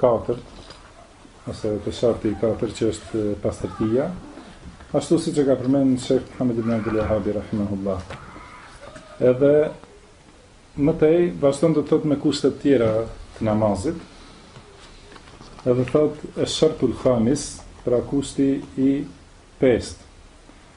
katër, ose të sharti i katër që është pastërtia, ashtu siç e ka përmend Sheikh Muhammed ibn Abdul Wahhabi rahimahullah. Edhe më tej vazhdon të thotë me kushte të tjera të namazit. Edhe thotë esh-shartul khamis, pra kushti i pestë.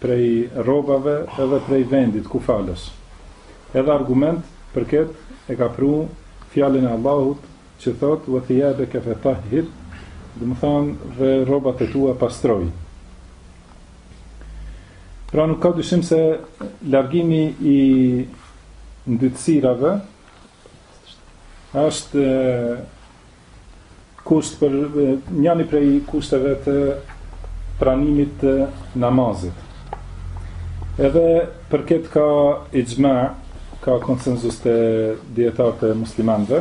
prej rrobave edhe prej vendit ku falësh edhe argument për ket e ka pru fjalën e Allahut që thot wa thiyabaka fatahhir domethan dhe rrobat e tua pastroji pra nuk ka dyshim se largimi i ndytësirave është Kusht për njani prej kushteve të pranimit të namazit. Edhe për këtë ka ixhma, ka konsensus të dijetarëve të muslimanëve,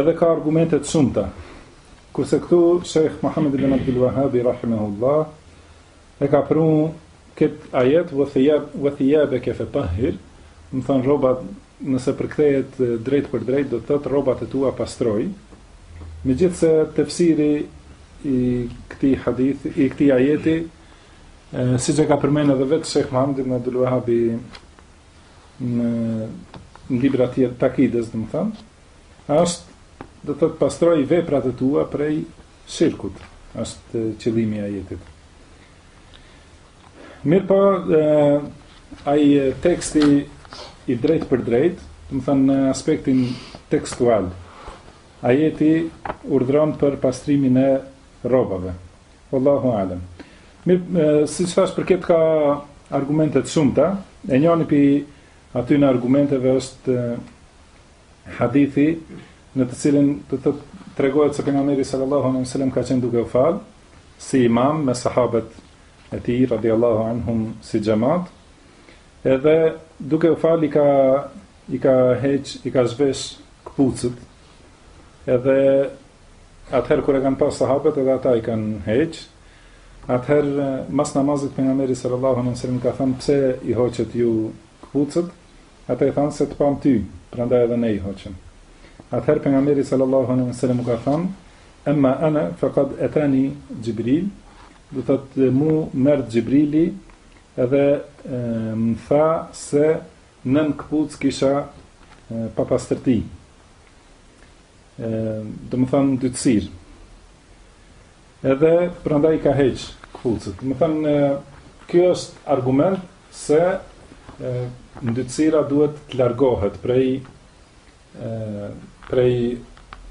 edhe ka argumente të shumta. Kurse këtu, Shekh Mohamed ibn Abdul Wahabi, rahimahullah, e ka pru Këtë ajet, Wa thiyabake fatahhir, domethënë rrobat, nëse përkthehet drejtpërdrejt, do të thotë rrobat e tua pastroji. Megjithëse tefsiri i këtij hadith, i këtij ajeti, siç e ka përmend edhe vetë Sheikh Muhammad ibn Abdul Wahhab në libra tjetër të akides, domethënë, është do të thotë pastroji veprat e tua prej shirkut, është qëllimi i ajetit. Mirëpo, ai teksti i drejtpërdrejtë, domethënë në aspektin tekstual, ajeti urdhron për pastrimin e rrobave. Allahu alem. Mirë, siç thashë për këtë ka argumente të shumta, e njani prej atyne argumenteve është hadithi në të cilin të të tregohet se Pejgamberi sallallahu alejhi ve sel-lem ka qenë duke u fal, si imam me sahabët e tij radijallahu anhum si xhemat edhe duke u fal i ka i ka heq i ka zhvesh këpucët edhe atëherë kur e kanë pa sahabët edhe ata i kanë heq atëherë mas namazit Pejgamberi sallallahu alejhi ve sel-lem ka thënë pse i hoqët ju këpucët ata i thanë se të pamë ty prandaj edhe ne i hoqëm atëherë Pejgamberi sallallahu alejhi ve sel-lem ka thënë Emma ana faqad atani Xhibril, do të thotë mu m'erdh Xhibrili dhe më tha se nën këpucë kisha papastërti. Domethanë ndytësirë. Edhe prandaj i ka heq këpucët. Domethanë ky është argument se ndytësira duhet të largohet prej prej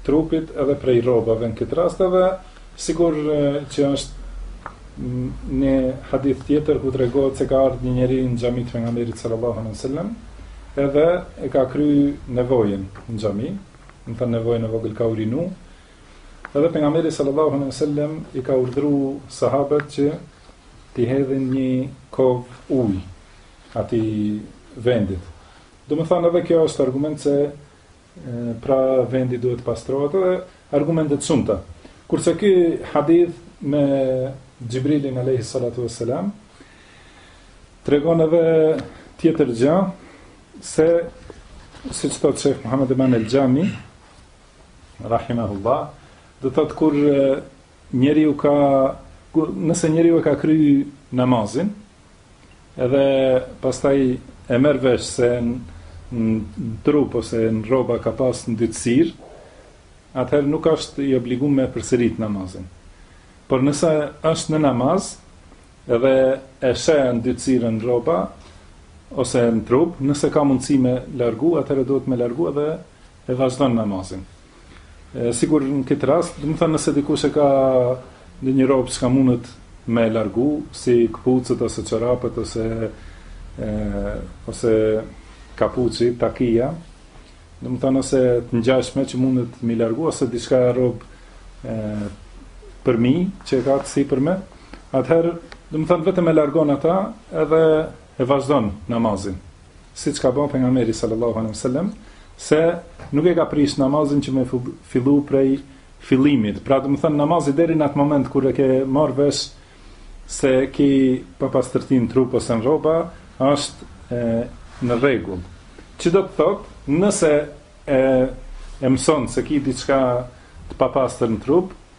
trupit edhe prej rrobave në këtë rast edhe sikur që është në hadith tjetër ku tregohet se ka ardhur një njeri në xhaminë e pejgamberit sallallahu alaihi wasallam edhe e ka kry nevojën në xhami, domethënë nevojën e vogël ka urinu. Edhe pejgamberi sallallahu alaihi wasallam i ka urdhëruar sahabët që t'i hedhin një kov ujë atij vendit. Domethënë edhe kjo është argument se pra vendi duhet të pastrohet dhe argumente të shumta. Kurse ky hadith me Xhibrilin alayhi salatu vesselam tregon edhe tjetër gja se siç thotë Shejh Muhammed Eman El Xhami, Rahimahullah, dhe thotë kur Njeriu ka nëse njeriu e ka kry namazin edhe pastaj e merr vesh se në trup ose në rroba ka pas ndytësirë, atëherë nuk është i obliguar me përsërit namazin. Por nëse është në namaz edhe e sheh ndytësirën në rroba ose në trup, nëse ka mundësi me largu, atëherë duhet me largu edhe e vazhdon namazin. E, sikur në këtë rast, domethënë nëse dikush e ka ndonjë rrobë që ka mundët me e largu, si këpucët ose çorapët ose, e, ose kapuçi, takia, domethënë ose të ngjashme që mundet me i largu, ose diçka e rrobë e, përmi, që e ka të sipërme, atëherë, domethënë vetëm e largon ata, edhe e vazhdon namazin, siç ka ba pejgamberi sallallahu alejhi ve sellem, se nuk e ka prish namazin që me fillu prej fillimit. Pra domethënë namazi deri në atë moment kur e ke marr vesh se ki papastërti n'trup ose në rroba, është e, në rregull. Që do të thotë, nëse e e mëson se ki diçka të papastër në trup,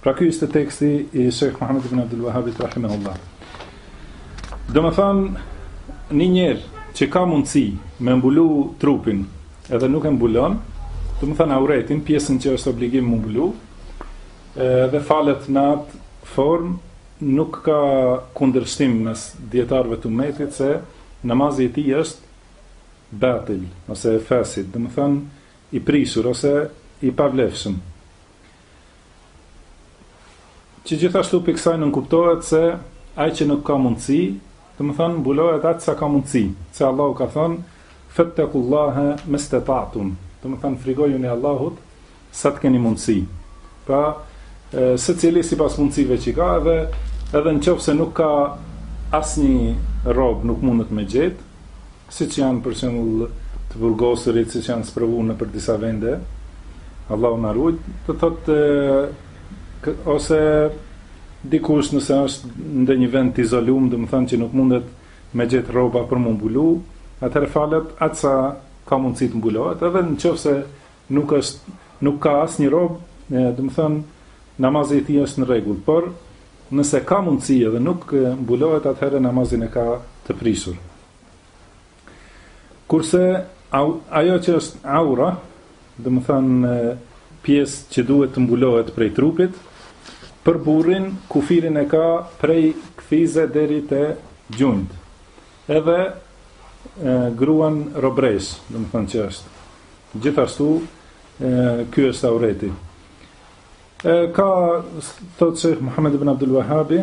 Pra ky ishte teksti i Sheikh Muhammed ibn Abdul Wahhabit rahimahullah. Domethën një njeri që ka mundësi me mbulu trupin edhe nuk e mbulon, domethënë auretin, pjesën që është obligim me mbulu, dhe falet në atë formë, nuk ka kundërshtim mes dijetarëve të umetit se namazi i tij është batil ose fasid, domethënë i prishur ose i pavlefshëm. Që gjithashtu prej kësaj nënkuptohet se ai që nuk ka mundësi, domethënë mbulohet atë sa ka mundësi, se Allahu ka thënë, fettekullahe mestetatum, domethënë frikojuni Allahut, sa të keni mundësi. Pra, secili sipas mundësive që ka, edhe, edhe në qofë se nuk ka asnjë rrobë nuk mundet me gjet, Siç janë për shembull të burgosërit, siç janë sprovu nëpër disa vende, Allahu na ruajt, domethan ose dikush nëse është ndonjë vend të izoluar, domethan që nuk mundet me gjetë rroba për m'u mbulu, atëherë falet atë sa ka mundësi të mbulohet, edhe në qofë se nuk, është, nuk ka asnjë rrobë, domethan, namazi i tij është në rregull, por nëse ka mundësi edhe nuk mbulohet, atëherë namazin e ka të prishur. Kurse ajo që është aura, domethan pjesë që duhet të mbulohet prej trupit, për burrin, kufirin e ka prej kërthize deri te gjunjtë, edhe e, gruan robëreshë, domethan që është. Gjithashtu, e, ky është aureti. E, ka, thotë Shejh Muhammed ibn Abdul Wahabi,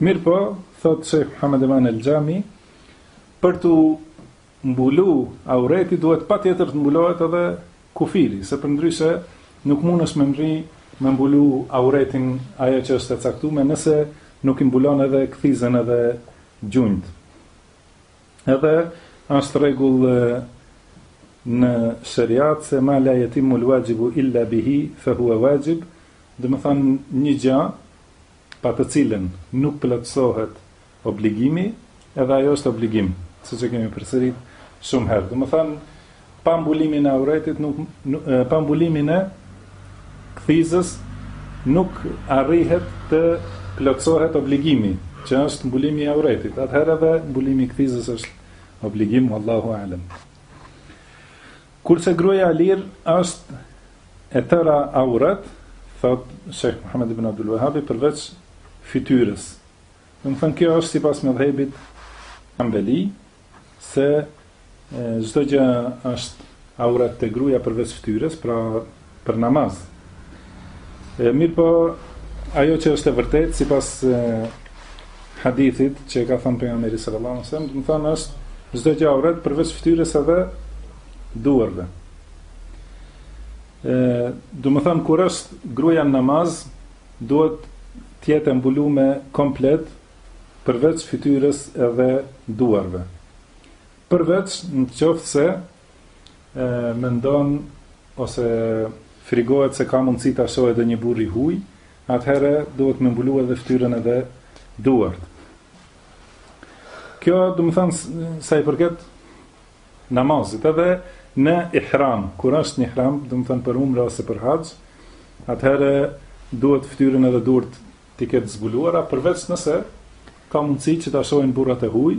Mirëpo, thotë Shejh Muhammad Eman Al-Jami, për t'u mbulu aureti duhet patjetër të mbulohet edhe kufiri, se përndryshe nuk mundesh me mbrri me mbulu auretin ajo që është e caktume nëse nuk i mbulon edhe kërthizën edhe gjunjtë. Edhe është rregull në sheriat se ma la yatimmul wajibu illa bihi fa huwa wajib, domethan një gja pa të cilën nuk plotësohet obligimi, edhe ajo është obligim, siç e kemi përsërit shumë herë. Domethënë, pa mbulimin e auretit nuk, pa mbulimin e kërthizës nuk arrihet të plotësohet obligimi, që është mbulimi i auretit. Atëherë edhe mbulimi i kërthizës është obligim, Allahu alem. Kurse gruaja e lirë është e tëra auret, thotë Shejh Muhamed ibn Abdul Wahhabi përveç fytyrës. Domethënë kjo është sipas medhhebit Hanbeli se çdo gjë është auret te gruaja përveç fytyrës, pra për namaz. E, mirëpo, ajo që është e vërtetë, sipas e, hadithit që ka thënë Pejgamberi sallallahu alejhi ue selem, domethënë është çdo gja auret përveç fytyrës edhe duarve. E, domethënë, kur është gruaja në namaz, duhet të jetë e mbulume komplet përveç fytyrës edhe duarve. Përveç në qoftë se mendon ose frigohet se ka mundësi ta shohë edhe një burrë i huaj, atëherë duhet me mbulu edhe fytyrën edhe duart. Kjo domethënë sa i përket namazit edhe në ihram, kur është në ihram, domethënë për umra ose për haxh, atëherë duhet fytyrën edhe duart t'i ketë zbuluara, përveç nëse ka mundësi që ta shohin burrat e huaj,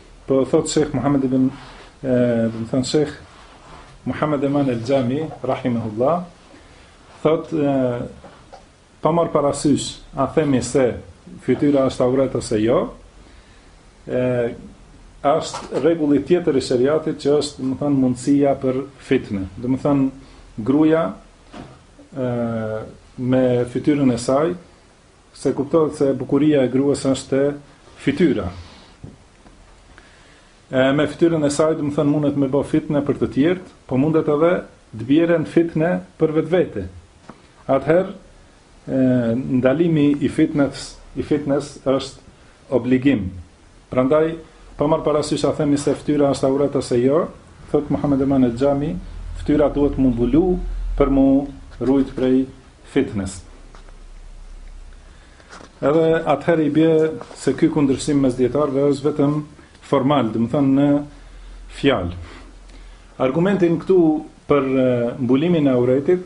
Po thot Sheikh Muhammed ibn domethon Sheikh Muhammed Eman El Jami rahimahullah thot pa marr parasysh a themi se fytyra është auret ose jo e është rregulli tjetër i shariatit që është domethon mundësia për fitne domethon gruaja ë me fytyrën e saj Se kuptohet se bukuria e gruas është fytyra. E me fytyrën e saj, domethon mundet me bë fitne për të tjerët, po mundet edhe të bjen në fitne për vetvete. Atëherë, ndalimi i fitnes, i fitnes është obligim Prandaj, pa marrë parasysh a themi se fytyra është auret ose jo, thotë Muhamed Eman El Xhami, fytyra duhet mu mbulu për mu rujt prej fitnes. Edhe atëherë i bje se ky kundërshtim mes dietarëve është vetëm formal, domethonë në fjalë. Argumenti këtu për mbulimin e auretit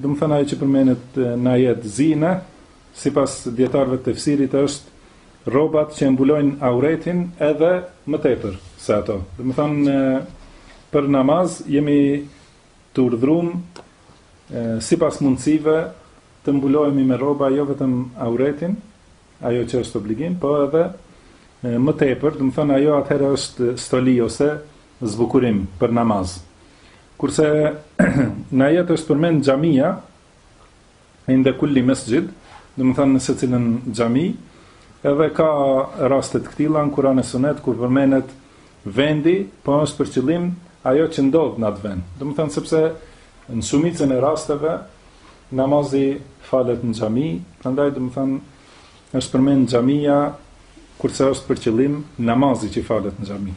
Domethënë ajo që përmenet në ajet zine, sipas dijetarëve të tefsirit është rrobat që e mbulojnë auretin edhe më tepër se ato. Domethënë për namaz jemi të urdhrum sipas mundësive të mbulohemi me rroba jo vetëm auretin, ajo që është obligim, po edhe më tepër, domethënë ajo atëherë është stoli ose zbukurim për namaz. Kurse në ajet është përmend xhamia inde kulli mesxhid, domethënë në secilën xhami, edhe ka raste të këtilla në Kur'an e Sunet kur përmendet vendi, po është për qëllim ajo që ndodh në atë vend. Domethënë sepse në shumicën e rasteve namazi falet në xhami, prandaj domethënë është përmend xhamia kurse është për qëllim namazi që falet në xhami.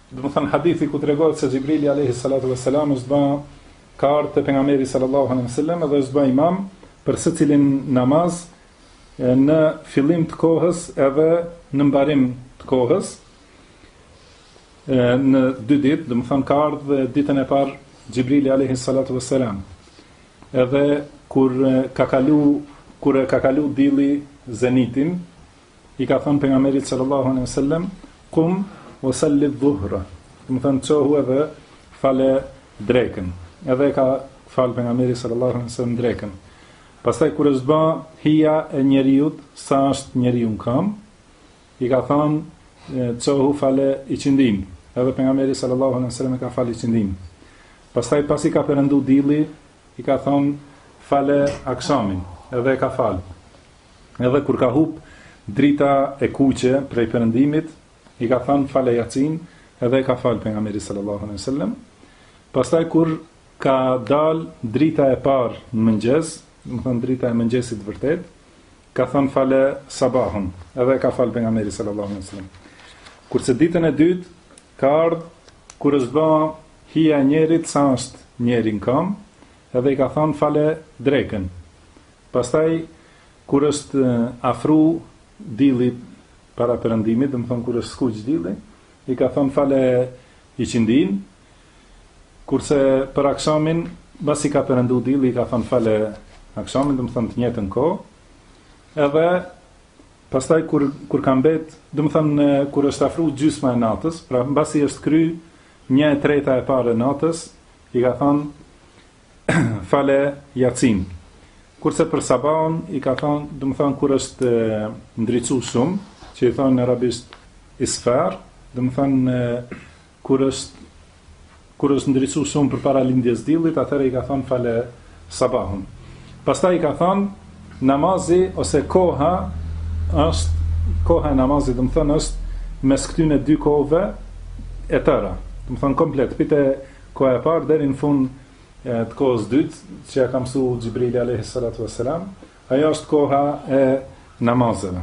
Domethënë hadithi ku tregohet se Xhibrili alejhi salatu ve selam është bë ka ardhur te pejgamberi sallallahu alejhi ve sellem dhe është bë imam për secilin namaz në fillim të kohës edhe në mbarim të kohës në dy ditë, domethënë ka ardhë dhe ditën e parë Xhibrili alejhi salatu ve selam. Edhe kur ka kalu, kur e ka kalu dilli zenitin, I ka thënë pejgamberit sallallahu alejhi wasallam, "Qum fa salli dhuhra." Domethënë çohu edhe fale drekën. Edhe ka fal pejgamberi sallallahu alejhi wasallam drekën. Pastaj kur është bë hija e njeriut, sa është njeriu në këmbë, i ka thënë çohu fale iqindinë. Edhe pejgamberi sallallahu alejhi wasallam e ka fal iqindinë. Pastaj pasi ka perëndu dilli, i ka thënë fale akshamin, edhe e ka fal. Edhe kur ka hup drita e kuqe prej perëndimit, i ka thënë fale jacin, edhe e ka fal pejgamberi sallallahu alejhi wasallam. Pastaj kur ka dal drita e parë në mëngjes, do të thënë drita e mëngjesit vërtet, ka thënë fale sabahun, edhe e ka fal pejgamberi sallallahu alejhi wasallam. Kurse ditën e dytë ka ardh kur është bë hija e njerit sa është njeri në kam, edhe i ka thënë fale drekën. Pastaj kur është afru dilli para perëndimit, do të thonë kur është skuq dilli, i ka thënë fale ikindin, kurse për akshamin, mbasi ka perëndu dilli, i ka thënë fale akshamin, do të thonë të njëjtën kohë. Edhe pastaj kur kur ka mbet, do të thonë kur është afru gjysma e natës, pra mbasi është kry një e treta e parë e natës, i ka thënë fale jacin. Kurse për sabahun i ka thon, do të thon kur është ndriçu shumë, që i thon në arabisht isfar, do të thon kur është kur është ndriçu shumë përpara lindjes dillit, atëherë i ka thon fale sabahun. Pastaj i ka thon namazi ose koha është koha e namazit, do të thon është mes këtyre dy kohëve e tëra. Do të thon komplet, prej te Koha e parë deri në fund të kohës dytë që ja ka mësuar Xhibrili alejhi salatu vesselam, ajo është koha e namazeve.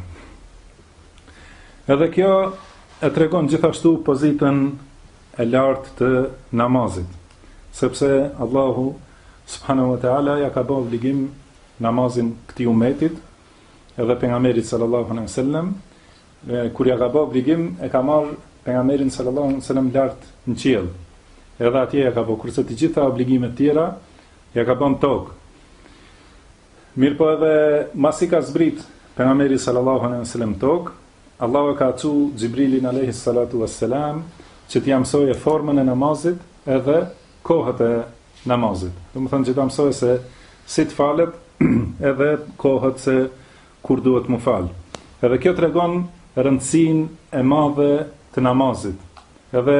Edhe kjo e tregon gjithashtu pozitën e lartë të namazit, sepse Allahu subhanahu wa taala ja ka bërë obligim namazin këtij umetit, edhe pejgamberit sallallahu alejhi wasallam, Dhe kur ia ka bë obligim, e ka marrë Pejgamberin sallallahu alejhi ve sellem lart në qiell. Edhe atje ia ka bë, kurse të gjitha obligimet tjera ia ka bë n'tokë. Mirpo edhe masi ka zbrit Pejgamberi sallallahu alejhi ve sellem n'tokë, Allahu e ka çu Xhibrilin alejhi salatu ve selam që t'i mësojë formën e namazit edhe kohët e namazit. Do të thonë që ta mësojë se si të falet edhe kohët se Kur duhet mu falë. Edhe kjo tregon rëndësinë e madhe të namazit. Edhe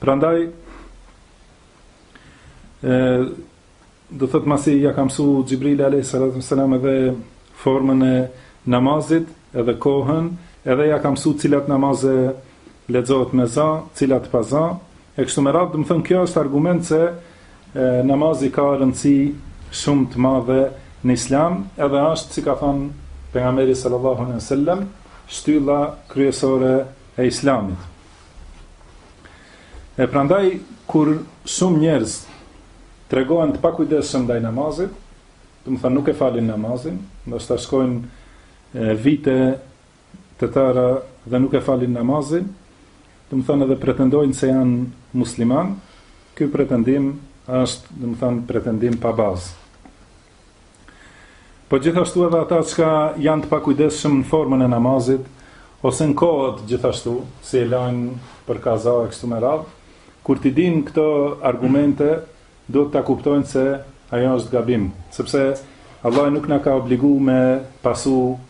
prandaj ë do thot masi ja ka mësu Xhibrili alejhi salatu ve selam edhe formën e namazit, edhe kohën, edhe ja ka mësu te cilat namaze lexohet me za, te cilat pa za, E kështu me radhë, domethënë kjo është argument se namazi ka rëndësi shumë të madhe në Islam, edhe është si ka thënë pejgamberi sallallahu alejhi ve sellem, shtylla kryesore e Islamit. E prandaj kur shumë njerëz tregohen të pakujdesshëm ndaj namazit, domethënë nuk e falin namazin, ndoshta shkojnë vite të tëra dhe nuk e falin namazin, domethënë edhe pretendojnë se janë musliman, ky pretendim është, domethënë, pretendim pa bazë. Po gjithashtu edhe ata që janë të pakujdesshëm në formën e namazit ose në kohët gjithashtu, si e lajnë për kaza e kështu me radhë, kur ti din këto argumente, do të ta kuptojnë se ajo është gabim, sepse Allah nuk na ka obligu me pasu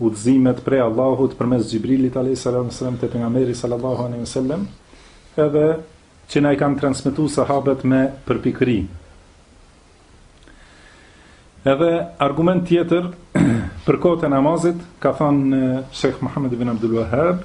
udhëzimet prej Allahut përmes Xhibrilit alejhi salatu ve selam te pejgamberit sallallahu alejhi ve sellem edhe që na i kanë transmetu sahabët me përpikëri. Edhe argument tjetër për kohët e namazit ka thënë Sheikh Muhammed ibn Abdul Wahhab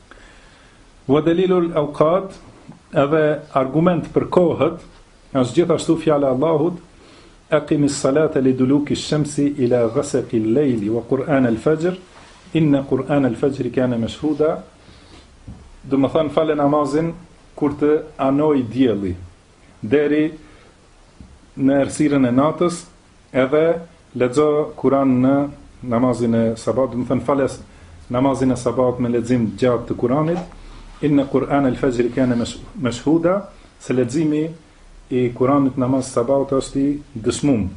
Wa dalilul awqat edhe argument për kohët është gjithashtu fjala e Allahut Aqim as-salat li duluki ash-shamsi ila ghasaq al-layl wa Qur'an al-fajr inna Qur'an al-fajr kana mashhuda domethënë fale namazin kur të anojë dielli deri në errësirën e natës Edhe lexo Kur'an në namazin e sabahut, domethënë fale namazin e sabahut me lexim të gjatë të Kur'anit, inna Kur'an al-fajr kana mashhuda, se leximi i Kur'anit në namaz sabahut është i dëshmuar.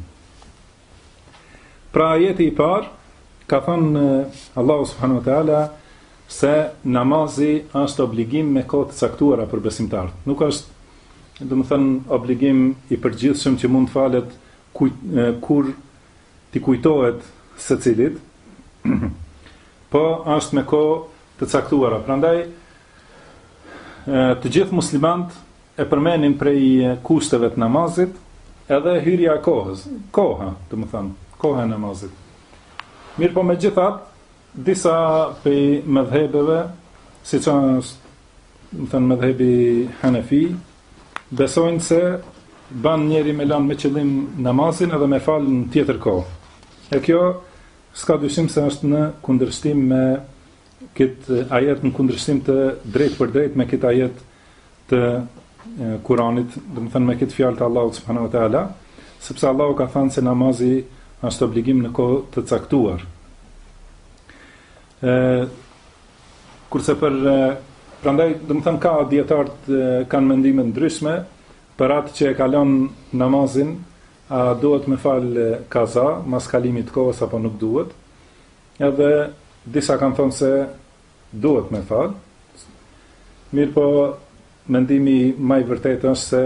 Pra ajeti i parë ka thënë Allahu subhanahu wa taala se namazi është obligim me kohë të caktuara për besimtarët. Nuk është domethënë obligim i përgjithshëm që mund të falet kur t'i kujtohet secilit, po është me kohë të caktuara. Prandaj të gjithë muslimanët e përmenin prej kushteve të namazit edhe hyrja e kohës, koha, domethënë, koha e namazit. Mirëpo megjithatë, Disa prej medhhebeve, siç është, domethënë medhhebi Hanefi, besojnë se ban njeri me lanë me qëllim namazin edhe me fal në tjetër kohë. E kjo s'ka dyshim se është në kundërshtim me këtë ajet në kundërshtim të drejtpërdrejtë me këtë ajet të Kur'anit, domethënë me këtë fjalë të Allahut subhanahu wa taala, sepse Allahu ka thënë se namazi është obligim në kohë të caktuar. E kurse për prandaj domethënë ka dijetarët kanë mendime të ndryshme për atë që e kalon namazin, a duhet me fal kaza mas kalimit kohës apo nuk duhet. Edhe disa kanë thënë se Duhet me fal. Mirëpo mendimi më i vërtetë është se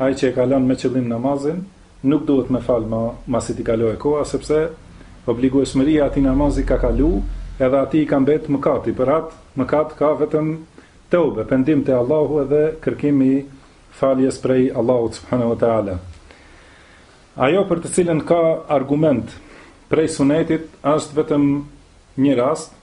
ai që e ka lënë me qëllim namazin, nuk duhet me fal më mbasi t'i kalojë koha, sepse obligueshmëria e atij namazi ka kalu, edhe atij i ka mbetë mëkati, për atë mëkat ka vetëm teube, pendim te Allahu edhe kërkim i faljes prej Allahut subhanehu ve teala. Ajo për të cilën ka argument prej Sunetit është vetëm një rast,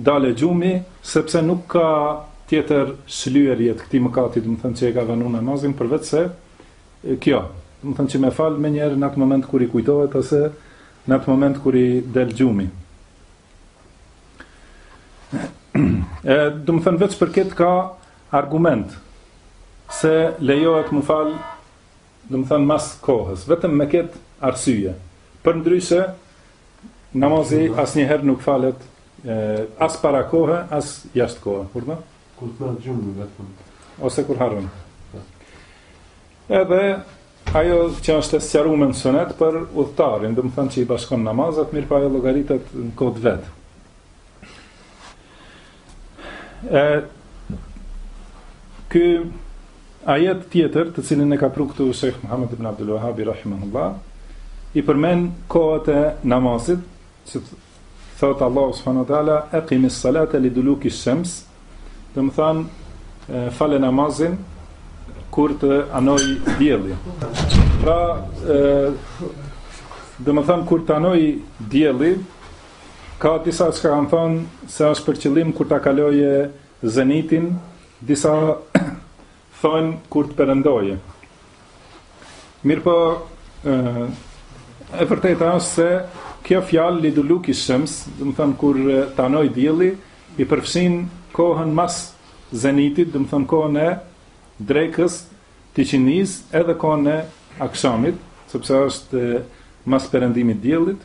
Dalë gjumi, sepse nuk ka tjetër shlyerje të këtij mëkati, domethënë që e ka vonu namazin, përveç se kjo, domethënë që me fal menjëherë në atë moment kur i kujtohet ose në atë moment kur i del gjumi. E, domethënë veç për këtë ka argument se lejohet m'u fal Domethënë mas kohës, vetëm me këtë arsye. Përndryshe, namazi asnjëherë nuk falet as para kohe, as jashtë kohe. Kurrë. Kur të merr gjumi vetëm. Ose kur harron. Edhe ajo që është e sqaruar në sunet për udhëtarin, domethënë që i bashkon namazet, mirëpo po ajo llogaritet në kohë të vet. E, ky ajet tjetër të cilin e ka pru këtu Shekh Muhammed ibn Abdul Wahabi Rahimahullah, i përmend kohët e namazit, që të thotë Allah subhanu ta'ala, ekimis salate li duluki shems, domethënë, fale namazin, kur të anojë dielli. Pra, e, domethënë, kur të anojë dielli, Ka disa që kanë thënë se është për qëllim kur ta kalojë Zenitin, disa thonë kur të perëndojë. Mirëpo ë e vërteta është se kjo fjalë liduluki shems, domethënë kur t'anojë dielli, i përfshin kohën mas zenitit, domethënë kohën e drekës, të iqinisë, edhe kohën e akshamit, sepse është mas perëndimit diellit,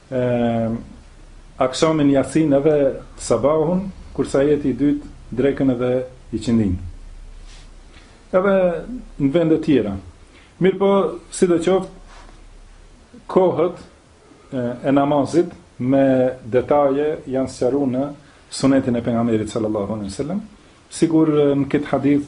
e Akshamin Jasin edhe Sabahun, kurse ajeti i dytë Drekën edhe Iqindinë. Edhe në vende të tjera. Mirëpo, sidoqoftë kohët e namazit me detaje janë sqaru në sunetin e pejgamberit sallallahu alaihi wasallam, sikur në këtë hadith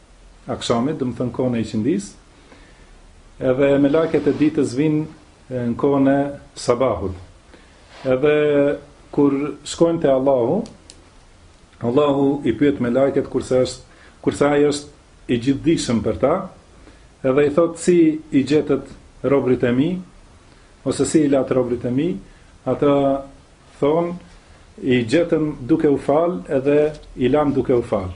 akshamit, domethënë kohën e ikindisë. Edhe melaket e ditës vijn në kohën e sabahut. Edhe kur shkojnë te Allahu, Allahu i pyet melaket kurse është kurse ai është i gjithdijshëm për ta, edhe i thot si i gjetët robrit e mi, ose si i latë robrit e mi, ata thonë, i gjetëm duke u falë edhe i lamë duke u falë.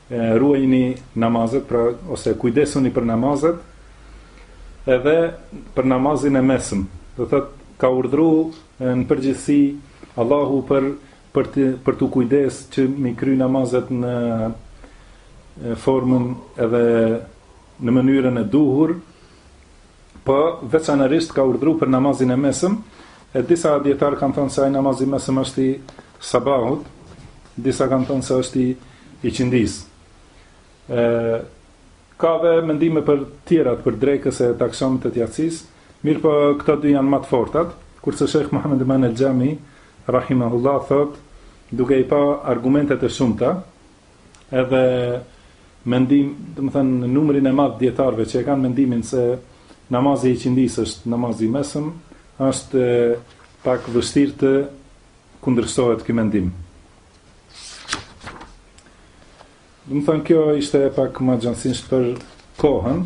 Ruajini namazet, pra ose kujdesuni për namazet, edhe për namazin e mesëm. Domethënë ka urdhëruar në përgjithësi Allahu për për t'u për t'u kujdes që mi kry namazet në formën edhe në mënyrën e duhur Po, veçanërisht ka urdhëruar për namazin e mesëm, e disa dijetarë kanë thon se ai namaz i mesëm është i sabahut, disa kanë thënë se është i ikindisë. Ë ka dhe mendime për tjerat për drekës e t'akshamit e t'jacisë, mirëpo këto dy janë ma të fortat, kurse Sheikh Muhammed Aman al-Jami rahimahullah thotë duke i pa argumentet e shumta edhe mendim, domethënë numrin e madh dijetarëve që e kanë mendimin se namazi i ikindisë është namazi i mesëm, është pak vështirë të kundërshtohet ky mendim. Domethënë kjo ishte pak ma gjansisht për kohën.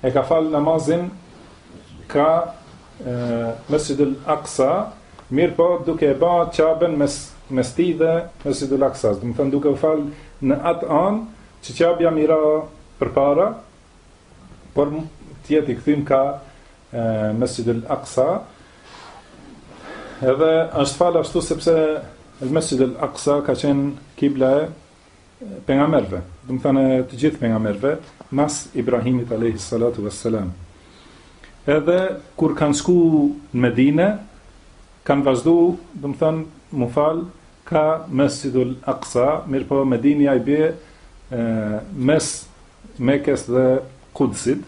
E ka falë namazin ka Mesjidul Aksa, mirëpo duke e ba qaben mes, mes tij dhe Mesjidul Aksa, domethënë duke u falë në atë anë që qabja me ra përpara, por t'jetë i kthym ka Mesjidul Aksa, edhe është falë ashtu sepse Mesjidul Aksa ka qenë kibla e pejgamberëve, domethënë të gjithë pejgamberëve, mas Ibrahimit alayhi salatu wassalam. Edhe kur kanë shku në Medinë, kanë vazhdu, domethënë, m'u fal, ka Mesjidul Aqsa, mirëpo Medineja i bie mes Mekës dhe Kudsit.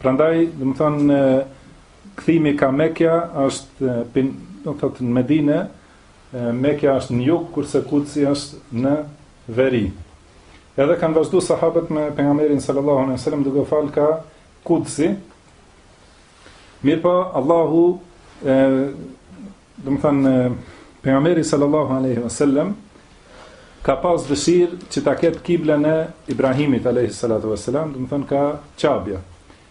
Prandaj, domethënë, kthimi ka Mekja është domethënë në Medinë, Mekja është në jug kurse Kudsi është në veri. Edhe kanë vazhdu sahabët me pejgamberin sallallahu alejhi ve sellem duke u falë ka Kudsi. Mirëpo Allahu e domethënë pejgamberi sallallahu alejhi ve sellem ka pas dëshirë që ta ketë kiblën e Ibrahimit alayhi salatu vesselam, domethënë ka Qabja.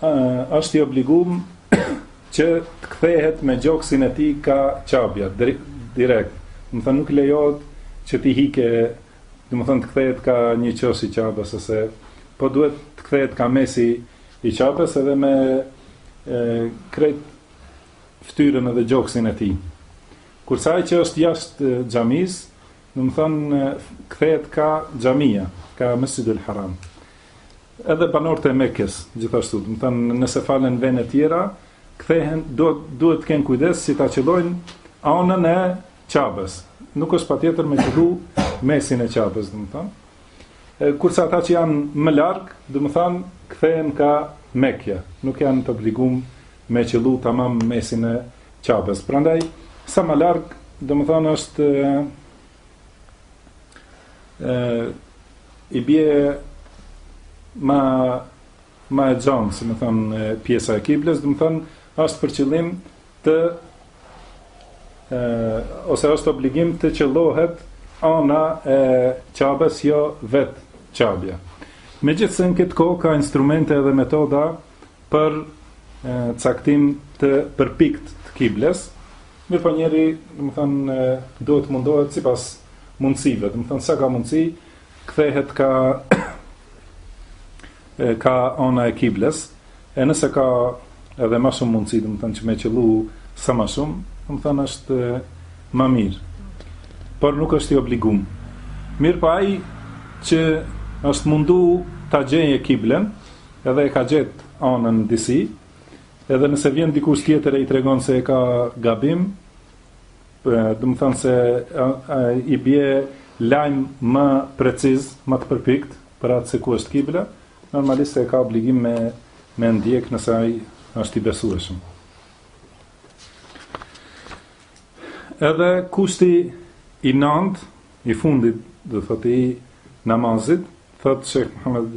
është i obliguar që të kthehet me gjoksin e tij ka qabja direkt. Domethënë nuk lejohet që t'i ikë, domethënë të kthehet ka një qosh i qabës po duhet të kthehet ka mesi i qabës edhe me e, krejt ftyrën edhe gjoksin e tij. Kurse ai që është jashtë xhamisë, domethënë kthehet ka xhamia, ka Masjidul Haram. Edhe banorët e Mekes, gjithashtu, domethënë nëse falen në vende të tjera, kthehen duhet duhet të kenë kujdes si ta qëllojnë anën e Qabes. Nuk është patjetër me qëllu mesin e Qabes, domethënë. Kurse ata që janë më larg, domethënë kthehen ka Mekja, nuk janë të obliguar me qëllu tamam mesin e Qabes. Prandaj sa më larg, domethënë është i bie ma ma e gjanë, si me thënë pjesa e kibles, domethënë, është për qëllim të e, ose është obligim të qëllohet ana e qabes jo vetë qabja. Megjithëse në këtë kohë ka instrumente edhe metoda për caktim të përpikt të kibles, mirëpo njeri, domethënë, duhet të mundohet sipas mundësive, domethënë, sa ka mundësi, kthehet ka ka ana e kibles, e nëse ka edhe ma shumë mundësi, domethënë, që me qëllu sa ma shumë, domethënë, është ma mirë, por nuk është i obligum. Mirëpo ai që është mundu ta gjejë kiblen, Edhe e ka gjet anën disi, edhe nëse vjen dikush tjetër e i tregon se e ka gabim, domethënë se i bie lajm më preciz, më të përpikt për atë se ku është kibla, normalisht se e ka obligim me e ndjek nëse ai është i besueshëm. Edhe kushti i nëntë, i fundit, domethënë i namazit, thotë Sheikh Muhammed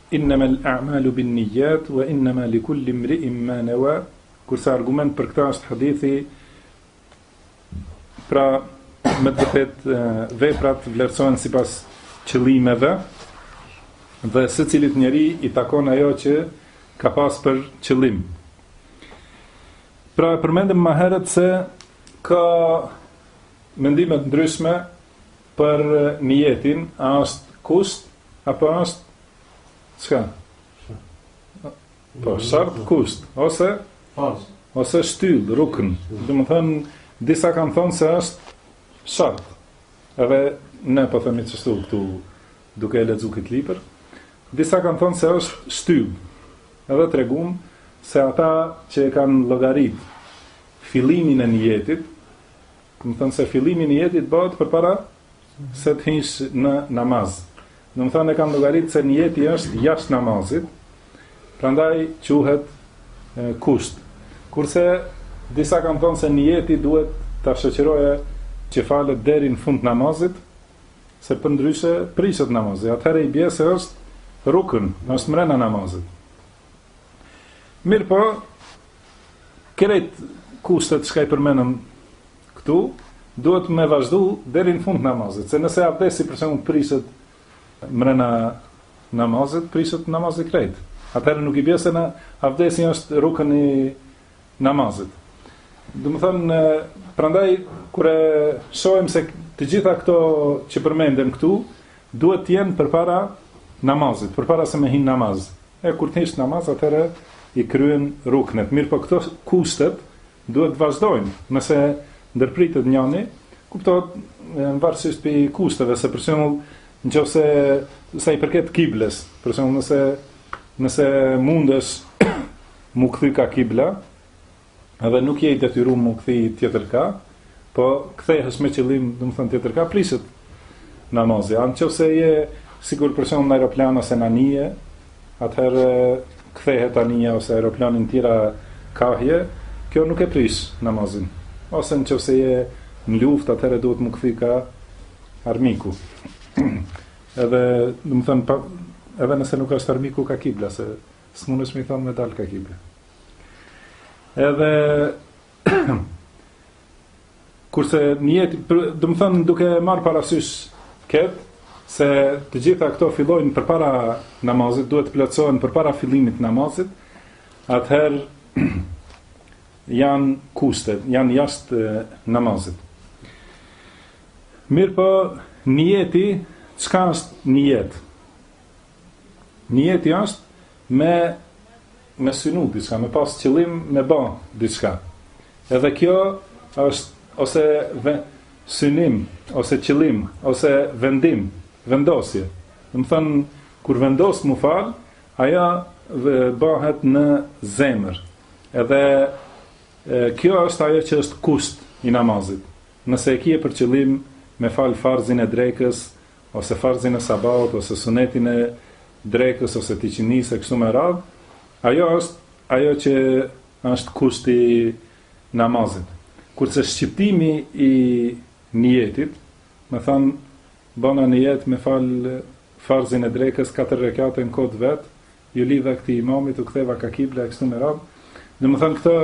Innema al-a'malu bin-niyyat wa innema li kulli imri'in ma nawa, kurse argument për këtë është hadithi pra me të vërtetë veprat vlerësohen sipas qëllimeve dhe secilit njeri i takon ajo që ka pas për qëllim. Pra e përmendëm më herët se ka mendime të ndryshme Për nijetin a është kusht apo është çka? Po shart kusht ose farz ose shtyllë rukn. Domethënë disa kanë thon se është shart. Edhe ne po themi kështu këtu duke e lexuar këtë libër. Disa kanë thon se është shtyllë. Edhe tregum se ata që e kanë llogarit fillimin e nijetit Domethënë se fillimi i nijetit bëhet përpara se të hish në namaz. Domethënë e kanë llogarit se nijeti është jashtë namazit, prandaj quhet kusht. Kurse disa kanë thonë se nijeti duhet ta shoqëroje që falet deri në fund të namazit, se përndryshe prishet namazi. Atëherë i bje se është rukn, është mrena namazit. Mirëpo, krejt kushtet çka i përmendëm këtu, duhet me vazhdu deri në fund namazit, se nëse abdesi për shembull prishet mrena namazit, prishet namazi krejt. Atëherë nuk i bje se abdesi është rukn i namazit. Domethënë, prandaj, kur e shohim se të gjitha këto që përmendem këtu, Duhet të jenë përpara namazit, përpara se me hi në namaz. E kur të hish në namaz, atëherë i kryen ruknet. Mirëpo këto kushtet duhet të vazhdojnë. Nëse ndërpritet njëni, kuptohet varësisht pi kushteve, se për shembull, nëse sa i përket kiblës, për shembull, nëse nëse mundesh mu kthy ka kibla, Edhe nuk je i detyruar mu kthy tjetërka, po kthehesh me qëllim, domethënë tjetërka prishet namazi. A nëse je sikur për shembull në aeroplan ose në anije, atëherë kthehet anija ose aeroplani n'tjera kahje, kjo nuk e prish namazin. Ose në qoftë se je në luftë, atëherë duhet mu kthy ka armiku. edhe, domethënë, pa, edhe nëse nuk është armiku ka kibla, se s'mundesh me i thënë me dalë ka kibla. Edhe kurse nijeti, domethënë duke marr parasysh këtë se të gjitha këto fillojnë përpara namazit, duhet të plotësohen përpara fillimit të namazit, atëherë janë kushte, janë jashtë namazit. Mirëpo, nijeti, çka është nijet? Nijeti është me me synu diçka, me pas qëllim me ba diçka. Edhe kjo është ose synim, ose qëllim, ose vendim, vendosje. Domethënë, kur vendos m'u fal, ajo bahet në zemër. Edhe e, kjo është ajo që është kusht i namazit. Nëse e ki për qëllim me fal farzin e drekës, ose farzin e sabahut ose sunetin e drekës ose të iqindisë e kështu me radhë, ajo është ajo që është kusht i namazit. Kurse shqiptimi i nijetit, me thanë bëna nijet me fal farzin e drekës katër rekate në kohë të vet, iu lidha këtij imamit, u ktheva ka kibla e kështu me radhë. Domethënë këtë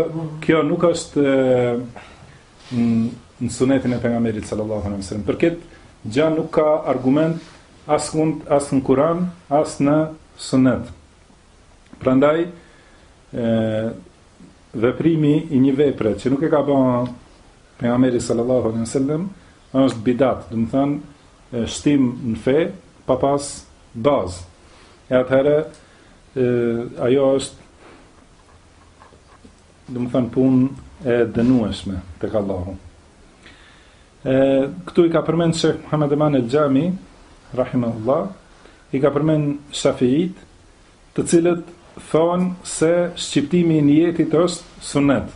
kjo nuk është në sunetin e pejgamberit sallallahu alaihi wasallam. Për këtë gja nuk ka argument as mund as në Kur'an, as në sunet. Prandaj ë veprimi i një vepre që nuk e ka ba pejgamberi sallallahu alaihi wasallam Është bidat, domethënë shtim në fe pa pas bazë. E atëherë ajo është domethënë punë e dënueshme tek Allahu. E këtu i ka përmend Shejh Muhamed Eman el-Xhami rahimahullah, i ka përmend shafiitë, të cilët thonë se shqiptimi i nijetit është sunet.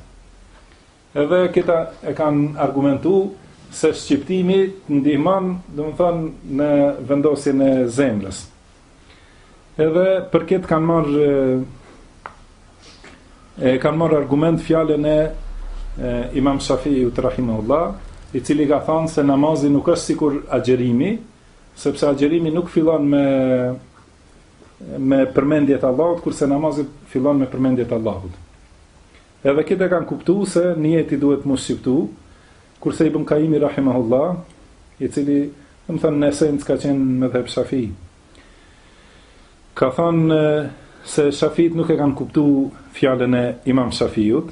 Edhe këta e kanë argumentu se shqiptimi të ndihmon, domethënë, në vendosjen e zemrës. Edhe për këtë kanë marrë e kanë marrë argument fjalën e Imam Shafiut rahimahullah, i cili ka thënë se namazi nuk është sikur agjërimi, sepse agjërimi nuk fillon me me përmendje të Allahut, kurse namazi fillon me përmendje të Allahut. Edhe këtë e kanë kuptu se nijeti duhet m'u shqiptu, kurse Ibn Kajimi rahimahullah, i cili, domethënë, në esencë ka qenë medhheb Shafi, ka thënë se shafiitë nuk e kanë kuptu fjalën e Imam Shafiut,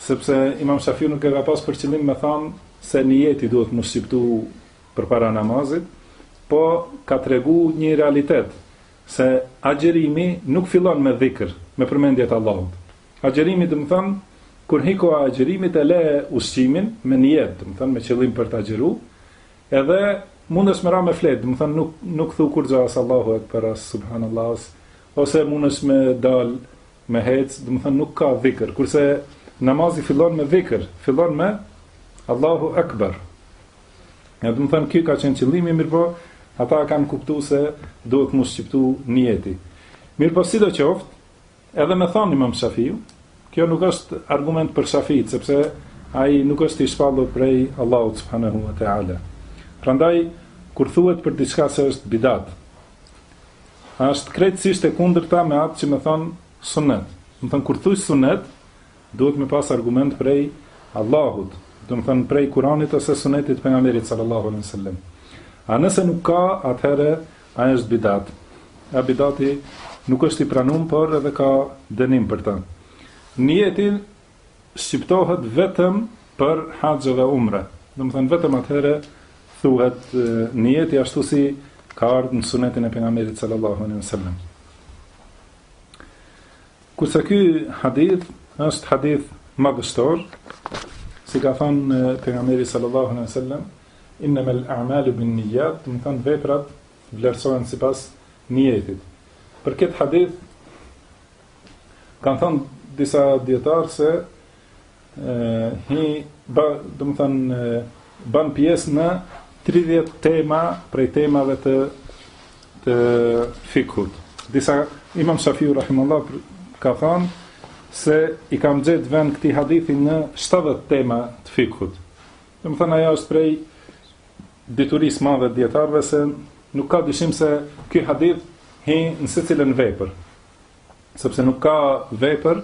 sepse Imam Shafiu nuk e ka pas për qëllim me thanë se nijeti duhet m'u shqiptu përpara namazit, po ka tregu një realitet, Se agjërimi nuk fillon me dhikr, me përmendje të Allahut. Agjërimi domethënë kur hin koha e agjërimit e le ushqimin me nijet, domethënë me qëllim për të agjëru, edhe mundesh me ra me fjet, domethënë nuk nuk thu kurgja as Allahu ekber, as subhanallah, ose mundesh me dal me hec, domethënë nuk ka dhikr, kurse namazi fillon me dhikr, fillon me Allahu ekber. Domethënë ky ka qenë qëllimi, mirëpo, ata kanë kuptuar se duhet mu shqiptu nijeti. Mirëpo sidoqoftë, edhe me thanë Imam Shafiu, kjo nuk është argument prej Shafiut, sepse ai nuk është i shpallur prej Allahut subhanahu wa taala. Prandaj kur thuhet për diçka se është bidat, është krejtësisht e kundërta me atë që me thonë sunnet. Domethënë kur thu sunnet, Duhet me pas argument prej Allahut, domethënë prej Kuranit ose Sunetit të Pejgamberit sallallahu alejhi ve sellem. E nëse nuk ka, atëherë ai është bidat. E bidati nuk është i pranuar, por edhe ka dënim për të. Nijeti shqiptohet vetëm për haxh dhe umre. Domethënë vetëm atëherë thuhet nijeti ashtu si ka ardhur në Sunetin e Pejgamberit sallallahu alejhi ve sellem. Kurse ky hadith është hadith madhështor, si ka thonë pejgamberi sallallahu alejhi ve sellem, Inama al-a'malu bin-niyyat, domethënë veprat vlerësohen sipas nijetit. Për këtë hadith kanë thënë disa dijetarë se Hin, ba, domethënë, ban pjesë në 30 tema prej temave të, të fikhut. Disa, imam Shafiu, rahimehullah, ka thënë, se i kam gjetë vend këtij hadithi në 70 tema të fikhut. Domethënë, ajo është prej diturisë madhe të dijetarëve, se nuk ka dyshim se ky hadith hin në secilën vepër. sepse nuk ka vepër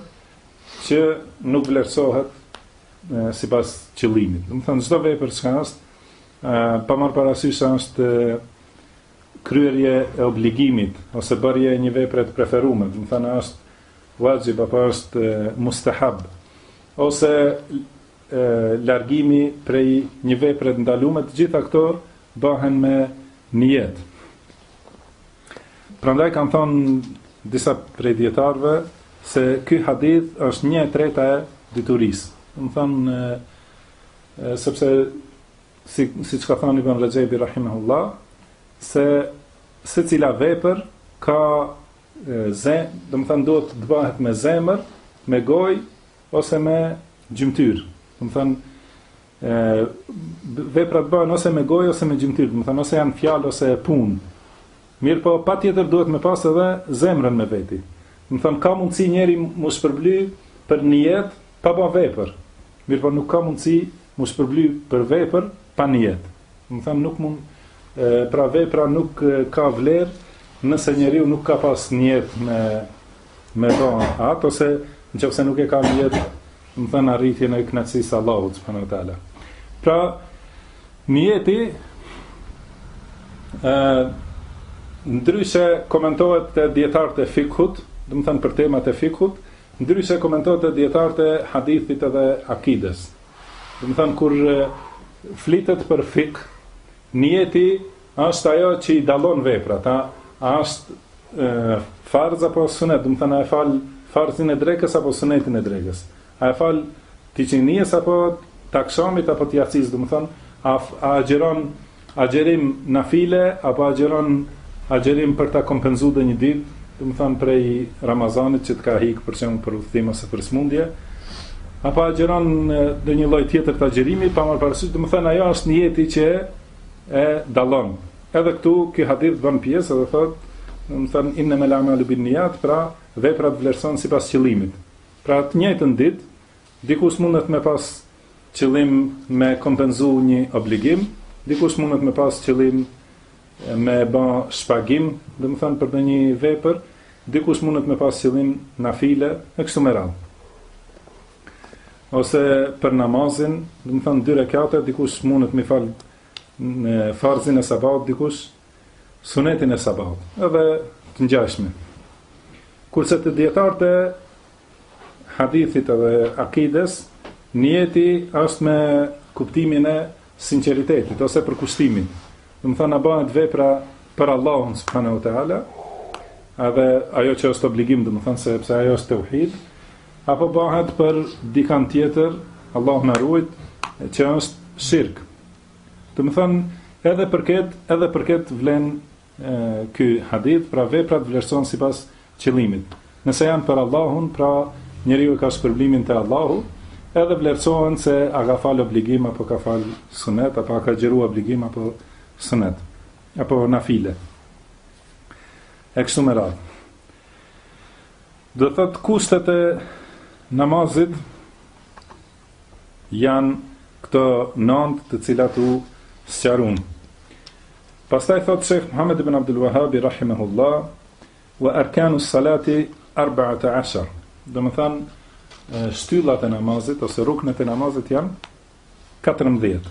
që nuk vlerësohet sipas qëllimit. Domethënë, çdo vepër që ka është, pa marrë parasysh se është kryerje e obligimit, ose bërje e një vepre të preferume, domethënë, është vaxhib, apo është mustehab, ose largimi prej një vepre të ndalume, të gjitha këto bëhen me nijet. Prandaj kanë thonë disa prej dijetarëve se ky hadith është 1/3 e diturisë. Domethënë sepse si siç ka thënë Ibn Rexhebi rahimahullah se secila vepër ka ze, domethënë duhet të bëhet me zemër, me gojë ose me gjymtyrë. Domethënë E, veprat bëhen ose me gojë ose me gjymtyrë, domethënë ose janë fjalë ose punë. Mirëpo, patjetër duhet me pas edhe zemrën me veti. Domethënë, ka mundësi njeriu mu shpërbly për nijet pa ba vepër. Mirëpo, nuk ka mundësi mu shpërbly për vepër pa nijet. Domethënë, nuk mund, pra vepra nuk ka vlerë nëse njeriu nuk ka pas nijet me, me ba atë, ose në nëse nuk e ka nijet, domethënë arritjen e kënaqësisë Allahut subhanehu ve teala. Pra, nijeti ndryshe komentohet te dijetarët e fikhut, domethënë për temat e fikhut, ndryshe komentohet te dijetarët e hadithit edhe akides. Domethënë, kur flitet për fikh, nijeti është ajo që i dallon veprat, a është Farz apo sunet, domethënë a e fal farzin e drekës apo sunetin e drekës? A e fal t'iqindisë apo t'akshamit apo t'jacisë, domethënë a a agjeron agjerim nafile apo agjeron agjerim për ta kompenzuar ndonjë ditë, domethënë prej Ramazanit që të ka hik për shembull për udhëtim ose për smundje, apo agjeron ndonjë lloj tjetër të agjerimit, pa marrë parasysh, domethënë ajo është nijeti që e dallon. Edhe këtu ky hadith bën pjesë dhe thotë, domethënë innemel a'malu binniyat, pra veprat vlerësohen sipas qëllimit. Pra të njëjtën ditë dikush mundet me pas qëllim me kompenzu një obligim, dikush mundet me pas qëllim me ba shpagim, domethënë për ndonjë vepër, dikush mundet me pas qëllim nafile e kështu me radhë. Ose për namazin, domethënë dy rekate, dikush mundet me fal farzin e sabahut dikush sunetin e sabahut edhe të ngjashme kurse te dijetarët e hadithit edhe akides nijeti është me kuptimin e sinqeritetit ose përkushtimit domethënë a bahet vepra për Allahun subhanahu wa taala edhe ajo që është obligim domethënë sepse ajo është teuhid Apo bahet për dikan tjetër, Allahu na ruajt, që është shirk. Domethënë edhe për këtë, edhe për këtë vlen ky hadith, pra veprat vlerësohen sipas qëllimit. Nëse janë për Allahun, pra njeriu ka shpërblimin te Allahu, edhe vlerësohen se a ka fal obligim apo ka fal sunet apo ka agjëru obligim apo sunet apo nafile. E kështu me radhë. Do të thotë kushtet e namazit janë këto nëntë të cilat u sqaruan. Pastaj thot Sheikh Muhammed ibn Abdul Wahhab rahimahullah wa arkanu salati 14. Domethënë shtyllat e namazit ose ruknet e namazit janë 14.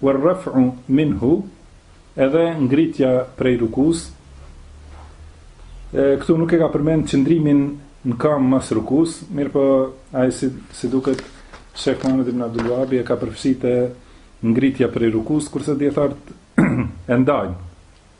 War-raf'u minhu, edhe ngritja prej rukusë, këtu nuk e ka përmend qëndrimin në kamë mas rukusë, mirëpo ai si si duket Sheikh Muhammed ibn Abdul Wahhabi e ka përfshirë te ngritja prej rukusë, kurse dijetarët e ndajnë.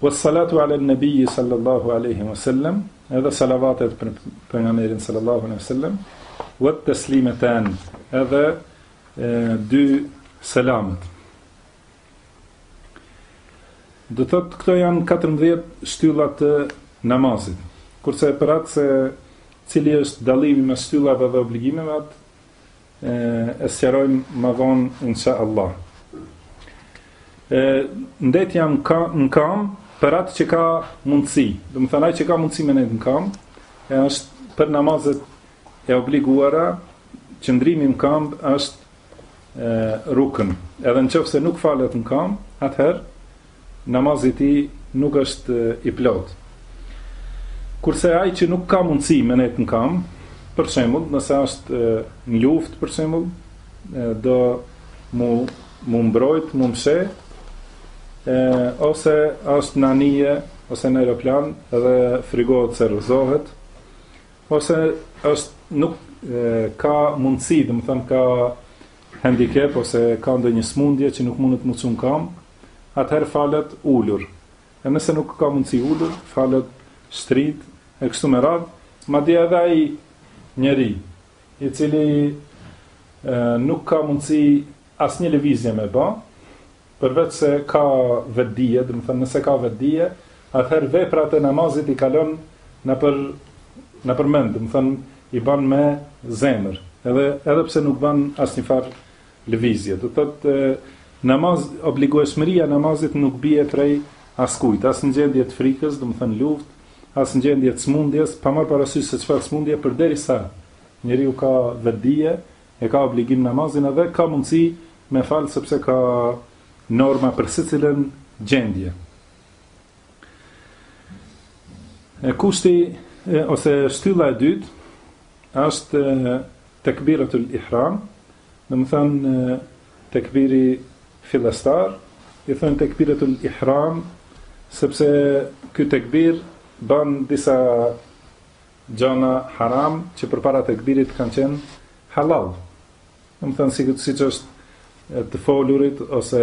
Wes salatu ala nabii sallallahu alejhi we sellem edhe salavatet për pejgamberin sallallahu alejhi we sellem wet teslimetan edhe dy selamet domethënë këto janë 14 shtylla të namazit kurse për atë se cili është dallimi mes shtyllave dhe obligimeve atë e sqarojmë më vonë insha Allah. E ndejtja n'ka në kam për atë që ka mundësi. Domethënë ai që ka mundësi me nejt në kam, e është për namazet e obliguara, qëndrimi në kam është rukën. Edhe në qoftë se nuk falet në kam, atëherë namazi i tij nuk është i plotë. Kurse ai që nuk ka mundësi me nejt në kam, për shembull, nëse është në luftë për shembull, do mu mu mbrojt, mu mshef, e, ose është në anije, ose në aeroplan, dhe frigohet se rrëzohet, ose është nuk e, ka mundësi, domethënë ka handicap, ose ka ndonjë smundje që nuk mundet me u çu n'kam, atëherë falet ulur, e nëse nuk ka mundësi ulur, falet shtrirë, e kështu me radhë, madje edhe ai njeri, i cili e, nuk ka mundësi asnjë levizje me ba, përveç se ka vetëdije, domethënë nëse ka vetëdije, atëherë veprat e namazit i kalon nëpër, nëpër mend, domethënë i ban me zemër, edhe, edhe pse nuk ban asnjë farë lëvizje, do të thotë namaz, obligueshmëria e namazit nuk bie prej askujt, as në gjendje të frikës, domethënë luftë, as në gjendje të sëmundjes, pa marrë parasysh se çfarë sëmundje, përderisa njeriu ka vetëdije, e ka obligim namazin edhe ka mundësi me fal sepse ka norma për secilën gjendje. E kushti ose shtylla e dytë është Tekbiratul Ihram, domethënë tekbiri fillestar, i thonë tekbiratul Ihram sepse ky tekbir ban disa gjana haram që përpara tekbirit kanë qenë hallall. Domethënë siç është të folurit ose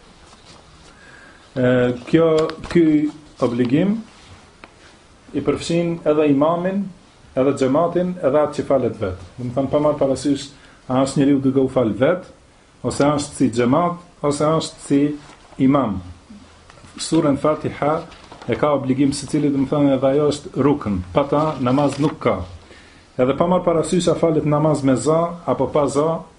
Kjo, ky obligim i përfshin edhe imamin, edhe xhamatin, edhe atë që falet vet. Domethënë pa marr parasysh a është njeriu duke u fal vet, ose është si xhamat, ose është si imam. Surën Fatiha e ka obligim secili domethënë edhe ajo është rukën, pa të namaz nuk ka. Edhe pa marr parasysh a falet namaz me za apo pa za,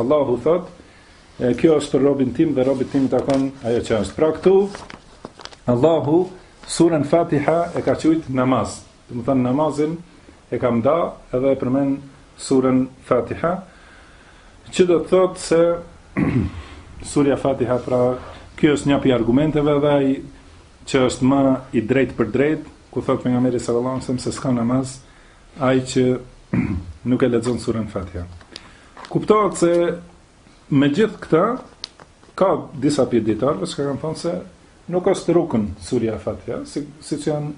Allahu thot, kjo është për robin tim dhe robit tim i takon ajo që lyp. Pra këtu, Allahu surën Fatiha e ka qujtë namaz. Domethënë namazin e ka nda edhe e përmen surën Fatiha. Që do të thot se surja Fatiha, pra kjo është një prej argumenteve dhe i që është ma i drejtpërdrejt, ku thot pejgamberi sallallahu alaihi wasallam se s'ka namaz Ai që nuk e lexon surën Fatiha. Kuptohet se me gjithë këta ka disa prej dijetarëve që kanë thënë se nuk është rukën surja Fatiha, si siç janë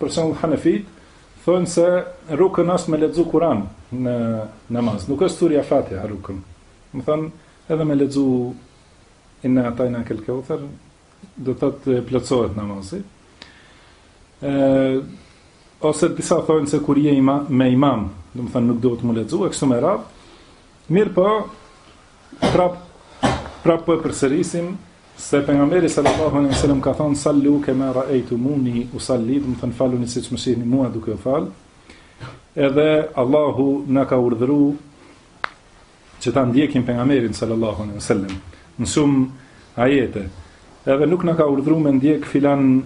për shembull Hanefit, thonë se rukën është me lexu Kur'an në namaz. Nuk është surja Fatiha rukën. Domethënë edhe me lexu inna atajna kel kauthar Do t'i plotësohet namazi. Ë ose disa thonë se kur je ima, me imam, domethënë nuk duhet me lexu e kështu me radh. Mirëpo, prap prap po e përsërisim se pejgamberi sallallahu alaihi wasallam ka thënë sallu kema ra'aytumuni usalli, domethënë faluni siç më shihni mua duke u fal. Edhe Allahu na ka urdhru që ta ndjekim pejgamberin sallallahu alaihi wasallam në shumë ajete edhe nuk na ka urdhru me ndjek filan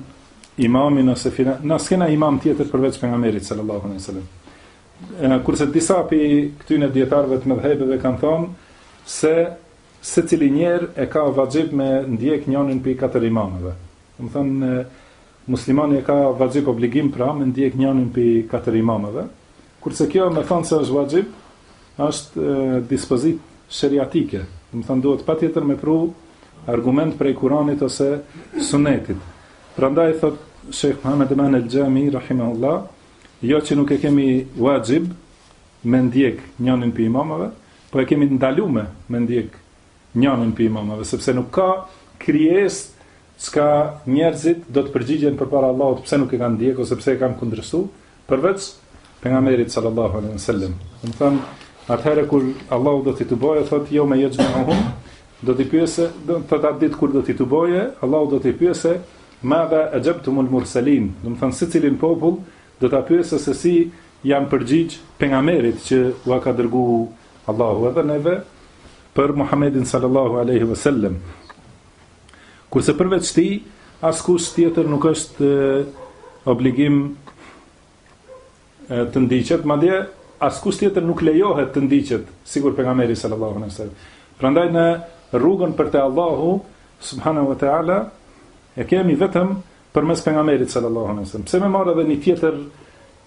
imamin ose filan as s'kena imam tjetër përveç pejgamberit sallallahu alaihi wasallam kurse disa prej këtyne dijetarëve të medhhebeve kanë thonë se secili njeri e ka vaxhib me ndjek njonin prej katër imamëve. Domethënë, muslimani e ka vaxhib obligim pra me ndjek njonin prej katër imamëve, Kurse kjo me thonë se është vaxhib, është dispozitë sheriatike, domethënë duhet patjetër me pru argument prej Kuranit ose Sunetit. Prandaj thot Sheikh Muhammad Aman al-Jami rahimahullah, jo që nuk e kemi vaxhib me ndjek njënin prej imamave, po e kemi të ndalume me ndjek njënin prej imamave, sepse nuk ka krijesë që njerëzit do të përgjigjen përpara Allahut pse nuk e kanë ndjek ose pse e kanë kundërshtu, Përveç pejgamberit sallallahu alaihi wasallam. Domethënë, atëherë kur Allahu do t'i tubojë, thotë jeume yajma'uhum, do t'i pyesë, do të thotë atë ditë kur do t'i tubojë, Allahu do t'i pyesë madha ajabtumul mursalin. Domethënë secilin popull do ta pyesë se si i janë përgjigj pejgamberit që ua ka dërguar Allahu edhe neve për Muhammedin sallallahu alaihi wasallam. Kurse përveç tij, askush tjetër nuk është obligim të ndiqet, madje askush tjetër nuk lejohet të ndiqet, sikur Pejgamberit sallallahu alejhi ve sellem. Prandaj ne rrugën për te Allahu subhanahu wa taala e kemi vetëm përmes Pejgamberit sallallahu alejhi ve sellem. Pse me marr edhe një tjetër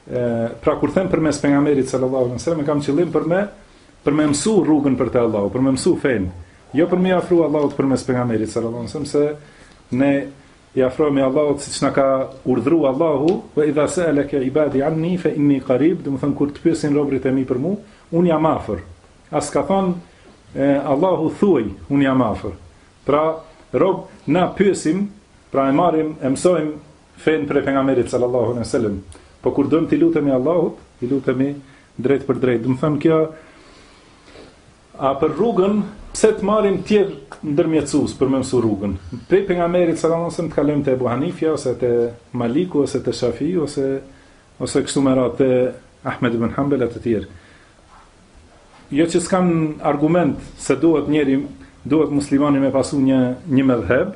Pra kur them përmes pejgamberit sallallahu alejhi wasallam e kam qëllim për me për me mësu rrugën për te Allahu, për me mësu fen. Jo për me afru Allahut përmes pejgamberit sallallahu alejhi wasallam se ne i afrohemi Allahut siç na ka urdhëruar Allahu, "Wa idha sa'alaka ibadi anni fa inni qarib", do të thotë kur të pyesin robërit e mi për mua, un jam afër. A s'ka thon Allahu thuaj, un jam afër. Pra rob na pyesim, pra e marrim, e mësojmë fenë prej pejgamberit sallallahu alejhi wasallam po kur duam t'i lutemi Allahut i lutemi drejtpërdrejt do të thon kjo a për rrugën pse të marrim tjetër ndërmjetësues për me mësu rrugën prej pejgamberit sallallahu alejhi wasallam të kalojmë te Abu Hanifja ose te Maliku ose te Shafi ose ose kështu me radhë te Ahmed ibn Hanbal e të tjerë jo që s'kan argument se duhet njeri duhet muslimani me pasu një një medhheb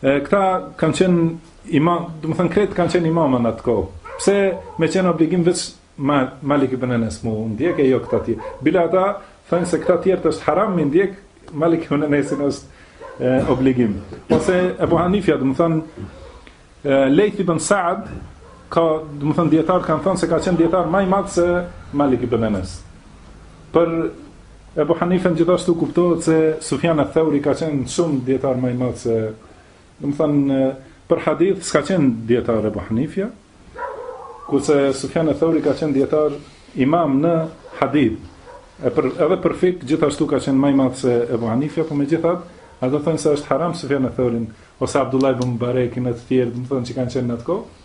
E, këta kanë qenë imam, do të thënë krejt kanë qenë imama në atë kohë. Pse me qenë obligim veç Malik ibn Anas mu ndjek e jo këta tjerë. Bile ata thonë se këta tjerë është haram me ndjek, Malik ibn Anasin është e, obligim. Ose Ebu Hanifja, do të thënë Lejth ibn Saad ka, do të thënë dietar kanë thënë se ka qenë dietar më i madh se Malik ibn Anas. Për Ebu Hanifen gjithashtu kuptohet se Sufjan Ath-Thauri ka qenë shumë dijetar më i madh se do të thënë për hadith s'ka qenë dijetar Ebu Hanifja, kurse Sufjan Ath-Thauri ka qenë dijetar imam në hadith. E për, edhe për fikh gjithashtu ka qenë më i madh se Ebu Hanifja, por megjithatë A do thonë se është haram Sufjan Ath-Thaurin ose Abdullah ibn Mubarekin e të tjerë, do të thonë që kanë qenë në atë kohë?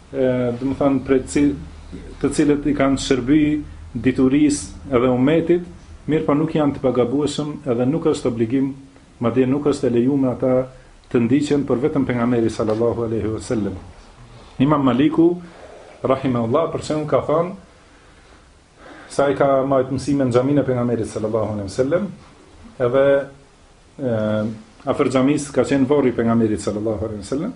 do të thonë të cilët i kanë shërbye diturisë edhe umetit, mirëpo nuk janë të pagabueshëm edhe nuk është obligim, madje nuk është e lejuar me ata të ndiqen por vetëm pejgamberi sallallahu alaihi wasallam. Imam Maliku rahimahullah për shembull ka thënë sa i ka mbajtë mësimet në xhaminë e pejgamberit sallallahu alaihi wasallam, edhe ë afër xhamisë ka qenë varri i pejgamberit sallallahu alaihi wasallam.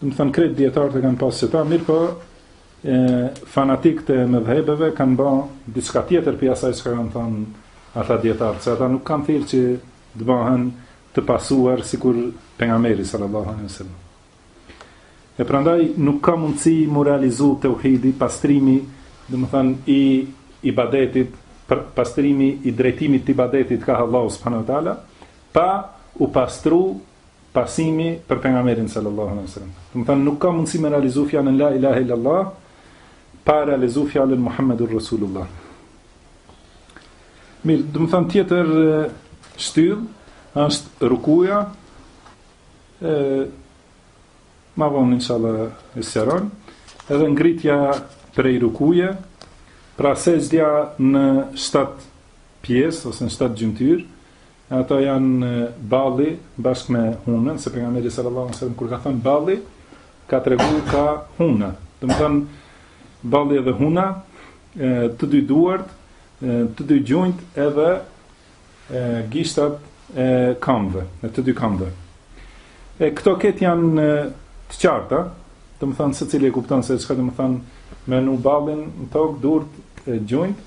Do të thënë krejt dietarët e kanë pasë qeta, mirëpo e fanatikët e medhhebeve kanë ba diçka tjetër prej asaj që kanë thënë ata dietarë, se ata nuk kanë thirrë që të bëhen të pasuar sikur pejgamberi sallallahu alaihi wasallam. E prandaj nuk ka mundësi mu realizu teuhidi, pastrimi, do me thënë, i ibadetit, pastrimi i drejtimit të ibadetit kah Allahu subhanahu wa taala, pa u pastru Pasimi për Pejgamberin sallallahu alejhi ve sellem. Domethënë nuk ka mundësi me realizu fjalën la ilahe illallah pa realizu fjalën Muhammedur Rasulullah. Mirë, domethënë tjetër shtyllë është rukuja e ma vonë inshallah e sqarojmë edhe ngritja prej rukuje pra sexhdja në 7 pjesë ose në 7 gjymtyrë Ato janë balli bashkë me hunën, se pejgamberi sallallahu alajhi wasallam kur ka thënë balli, ka tregu kah huna. Domethënë balli dhe huna, të dy duart, të dy gjunjt edhe e, gishtat e kamve, e të dy kamve. E këto ketë janë të qarta, domethënë secili e kupton se çka domethënë me vnu ballin në tokë, durt e gjunjt,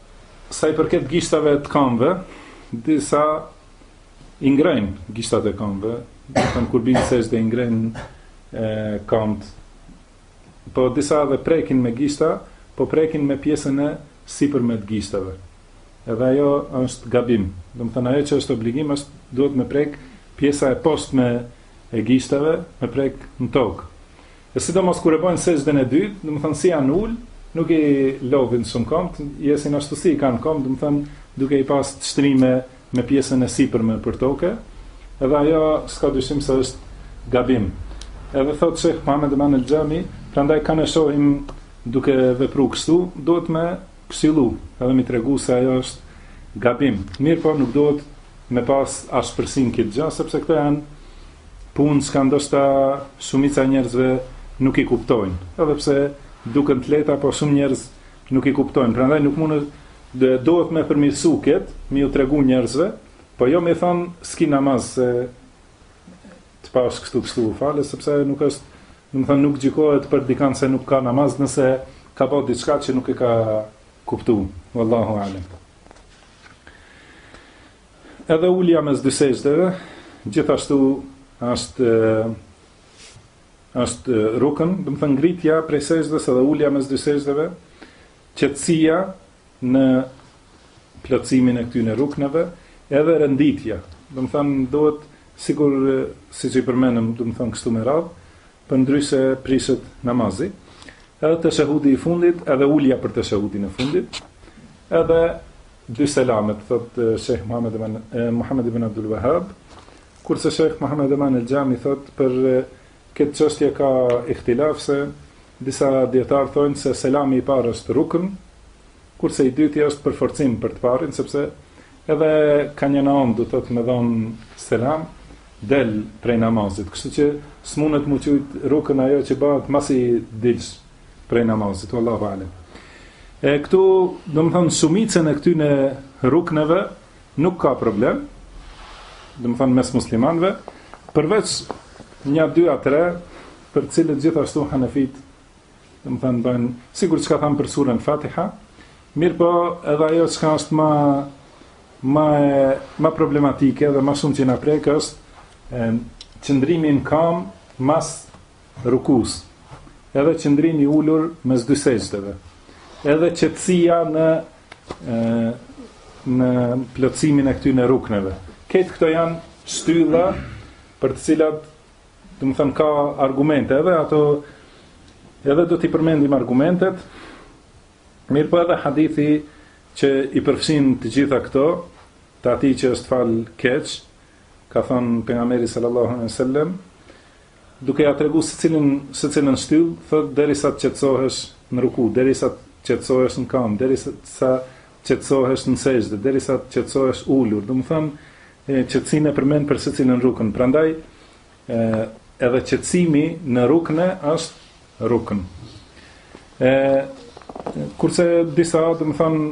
Sa i përket gishtave të kamve, disa i ngrejnë gishtat e kamve, domethënë kur bijnë sexhde i ngrejnë kamët, po disa edhe prekin me gishta, po prekin me pjesën e sipërme të gishtave. Edhe ajo është gabim. Domethënë, ajo që është obligim, është duhet me prek pjesa e poshtme e gishtave, me prek në tokë. E sidomos kur e bojnë sexhden e dytë, domethënë si janë ulë, nuk i lujnë shumë këmbët, jesin ashtu si i kanë këmbët, domethënë duke i pas të shtrime me pjesën e sipërme për toke, edhe ajo s'ka dyshim se është gabim. Edhe thotë Shejh Muhammed Eman El Xhami, prandaj kend e shohim duke vepru kështu, duhet me këshillu, edhe me i tregu se ajo është gabim. Mirëpo nuk duhet me pas ashpërsi në këtë gjë, sepse këto janë Punë çka ndoshta shumica e njerëzve nuk i kuptojnë. Edhe pse duken të lehta, po shumë njerëz nuk i kuptojnë. Prandaj nuk mund të duhet me përmirësu këtë, me ju tregu njerëzve, po jo me thonë s'ki namaz se të pash kështu kështu tu falë, sepse ajo nuk është, domethënë nuk gjykohet për dikend se nuk ka namaz nëse ka bërë diçka që nuk e ka kuptuar. Wallahu a'lam. Edhe ulja mes dy sexhdeve gjithashtu është është rukën, domethënë ngritja prej sexhdes edhe ulja mes dy sexhdeve, qetësia në plotësimin e këtyre rukneve, edhe renditja. Domethënë duhet sikur siç i përmendëm, domethënë kështu me radhë, përndryshe prishet namazi. Edhe teshehudi i fundit, edhe ulja për teshehudin e fundit, edhe Dy selamet, thotë Shejh Muhammed ibn Muhammed ibn Abdul Wahhab, kurse Shejh Muhammed Eman el-Xhami thotë për këtë çështje ka ihtilaf, se disa dietar thonë se selami i parë është rukn, kurse i dyti është përforcim për të parin sepse edhe ka një naon, do thotë me dhon selam del prej namazit, kështu që smunet mu qujt rukn ajo që bëhet masi dilsh prej namazit, Allahu alem. E këtu, do më thënë, shumicën e këtyne rukneve, nuk ka problem, do më thënë, mes muslimanve, përveç një, dy, a tre, për cilët gjithashtu hanefit, do më thënë, bëjnë, sikur që thamë për surën fatiha, mirëpo edhe ajo çka është ma, ma, ma problematike dhe ma shumë që na prekë është, qëndrimi në kam mas rukusë, edhe qëndrimi i ulur mes dy sexhdeve, edhe qetësia në në plotësimin e këtyre rukneve. Këto këto janë shtylla për të cilat domethënë ka argumente edhe ato edhe do t'i përmendim argumentet mirëpo edhe hadithi që i përfshin të gjitha këto të atij që është fal keq ka thënë pejgamberi sallallahu alejhi ve sellem Duke ia tregu secilin secilën shtyllë, thotë derisa të qetësohesh në ruku, derisa të qetësohesh në kamë, derisa të qetësohesh në sexhde, derisa të qetësohesh ulur. Domethënë, qetësinë e përmend për secilin rukn. Prandaj, edhe qetësimi në rukne është rukn. E, kurse disa, domethënë,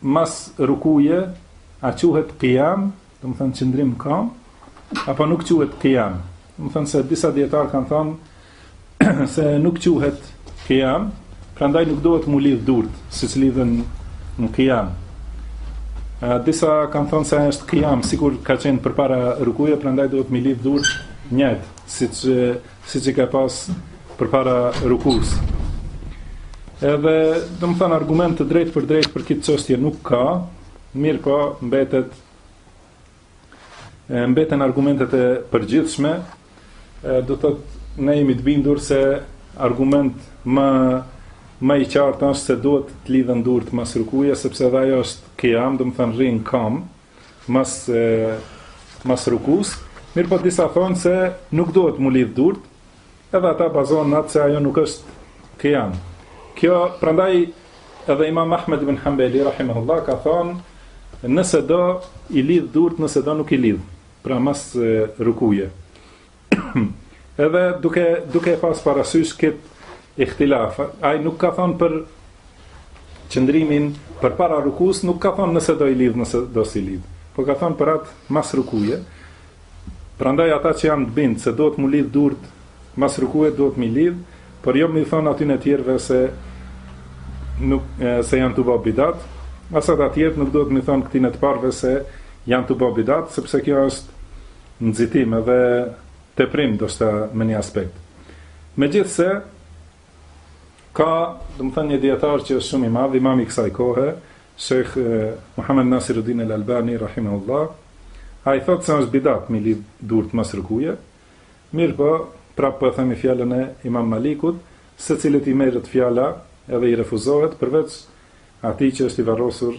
Mas rukuje, a quhet kijam, domethënë qëndrim kam, apo nuk quhet kijam? Domethënë se disa dietar kanë thënë se nuk quhet kijam, prandaj nuk duhet mu lidh durt, siç lidhen në kijam. A disa kanë thënë se është kijam, sikur ka qenë përpara rukuje, prandaj duhet mu lidh durt njëjtë, siç siç i ka pas përpara rukus. Edhe, domethënë argument të drejtpërdrejtë për këtë çështje nuk ka, mirë po mbetet e mbeten argumentet e përgjithshme, e, do të thotë ne jemi të bindur se argument më më i qartë është se duhet të lidhen durt mas rukuje sepse edhe ajo është kijam, domethënë rrin kam. Kam. mas mas rukus, mirëpo disa thonë se nuk duhet mu lidh durt, edhe ata bazohen në atë se ajo nuk është kijam. Kjo prandaj edhe Imam Ahmed ibn Hanbeli rahimahullah ka thonë nëse do i lidh durt, nëse do nuk i lidh. Pra mas rukuje. Edhe duke duke pas parasysh kët ihtilaf, ai nuk ka thënë për qëndrimin për para rukus, nuk ka thënë nëse do i lidh, nëse do si lidh. Po ka thënë për atë mas rukuje, prandaj ata që janë të bind se duhet mu lidh durt mas rukuje duhet mi lidh, por jo mi thënë atyne tjerëve se nuk se janë tu bë bidat, as ata të tjerë nuk duhet mi thënë këtyne të parëve se janë tu bë bidat, sepse kjo është nxitim edhe teprim ndoshta në një aspekt. Megjithëse ka, domethënë një dijetar që është shumë i madh, imam i kësaj kohe, Sheikh Muhammad Nasiruddin al-Albani rahimahullah, ai thotë se është bidat me lidh durt mas rukuje. Mirëpo, prapë po e themi fjalën e Imam Malikut, secilit i merret fjala edhe i refuzohet përveç atij që është i varrosur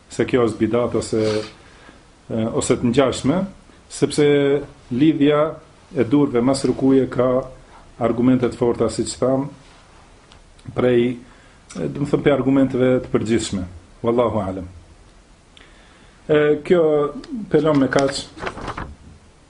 se kjo është bidat ose ose të ngjashme, sepse lidhja e durve mas rukuje ka argumente të forta siç thamë prej domethënë prej argumenteve të përgjithshme. Wallahu alem. E kjo u plotësu me kaq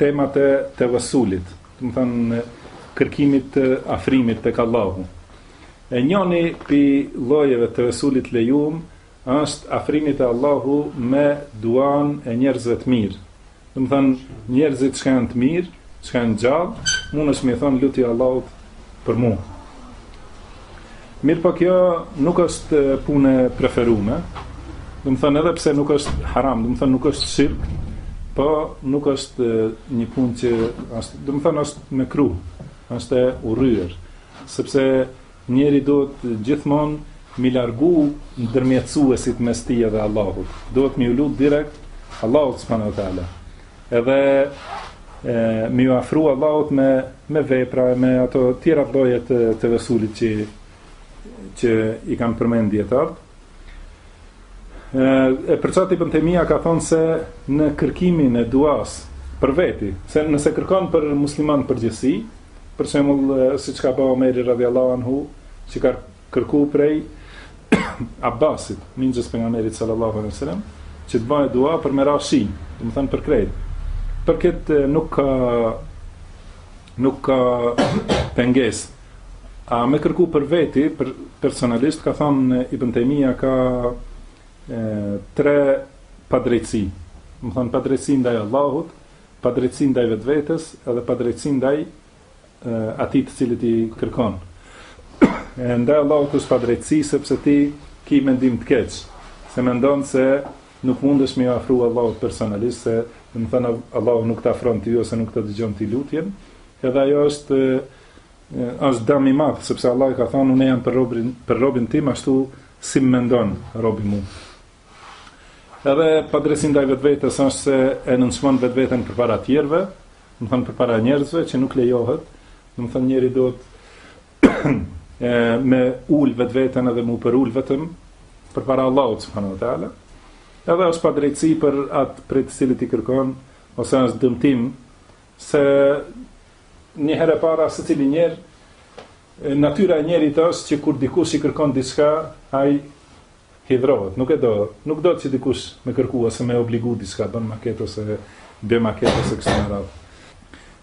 Tema e tevesulit, domethënë kërkimit të afrimit tek Allahu. E njoni pi llojeve të tevesulit lejum është afrimi te Allahu me duan e njerëzve të mirë. Domethënë njerëzit që janë të mirë, që janë gjallë, mundesh me i thonë lutju Allahut për mu. Mirëpo kjo nuk është punë e preferume, domethonë edhe pse nuk është haram, domethonë nuk është shirk, po nuk është një punë që është, domethonë është mekruh, është e urryer, sepse njeriu duhet gjithmonë mi largu ndërmjetësuesit mes tij edhe Allahut. Duhet me iu lut direkt Allahut subhanahu wa taala. Edhe e, me ju afru Allahut me, me vepra e me ato tjera lloje të, tevesulit që, që i kanë përmend dijetarët. E, e për qata Ibn Taymija ka thonë se në kërkimin e duas për veti, se nëse kërkon për muslimanët në përgjithësi, për shembull siç ka bë Omeri radhiyallahu anhu, që ka kërku prej Abbasit, mixhës pejgamberit sallallahu alaihi wasallam, që të bëjë dua për me ra shi, domethënë për krejt. Për këtë nuk ka nuk ka pengesë. A me kërku për veti, për personalisht ka thënë Ibn Taymija ka e, tre padrejtësi. Domethënë padrejtësi ndaj Allahut, padrejtësi ndaj vetvetes, edhe padrejtësi ndaj atij të cilit i kërkon. E ndaj Allahut është padrejtësi sepse ti ki mendim të keq, se mendon se nuk mundesh m'ju afru Allahut personalisht se domethënë Allahu nuk të afron ti ose nuk të dëgjon ti lutjen, edhe ajo është është dam i madh sepse Allahu ka thonë unë jam për robin për robin tim ashtu si më mendon robi mu. Edhe padrejtësi ndaj vetvetes është se e nënçmon vetveten përpara tjerëve, domethënë përpara njerëzve që nuk lejohet, domethënë njeri duhet me e ul vetveten edhe m'u përul vetëm përpara Allahut subhanahu wa taala. Edhe është padrejtësi për atë prej të cilit i kërkon ose është dëmtim se një herë e para secili njeri, natyra e njerit është që kur dikush i kërkon diçka, ai Hidhrohet, nuk e do, nuk do që dikush me kërku ose me obligu diçka, bënma këtë ose bema këtë ose kështu me radhë.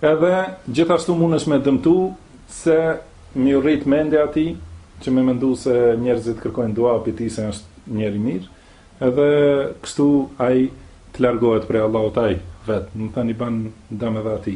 Edhe gjithashtu mundesh me dëmtu se m'ju rrit mendja ati që me mendu se njerëzit kërkojnë dua prej ti se është njeri i mirë edhe kështu ai të largohet prej Allahut ai vetë, domethënë i bën dëm edhe ati.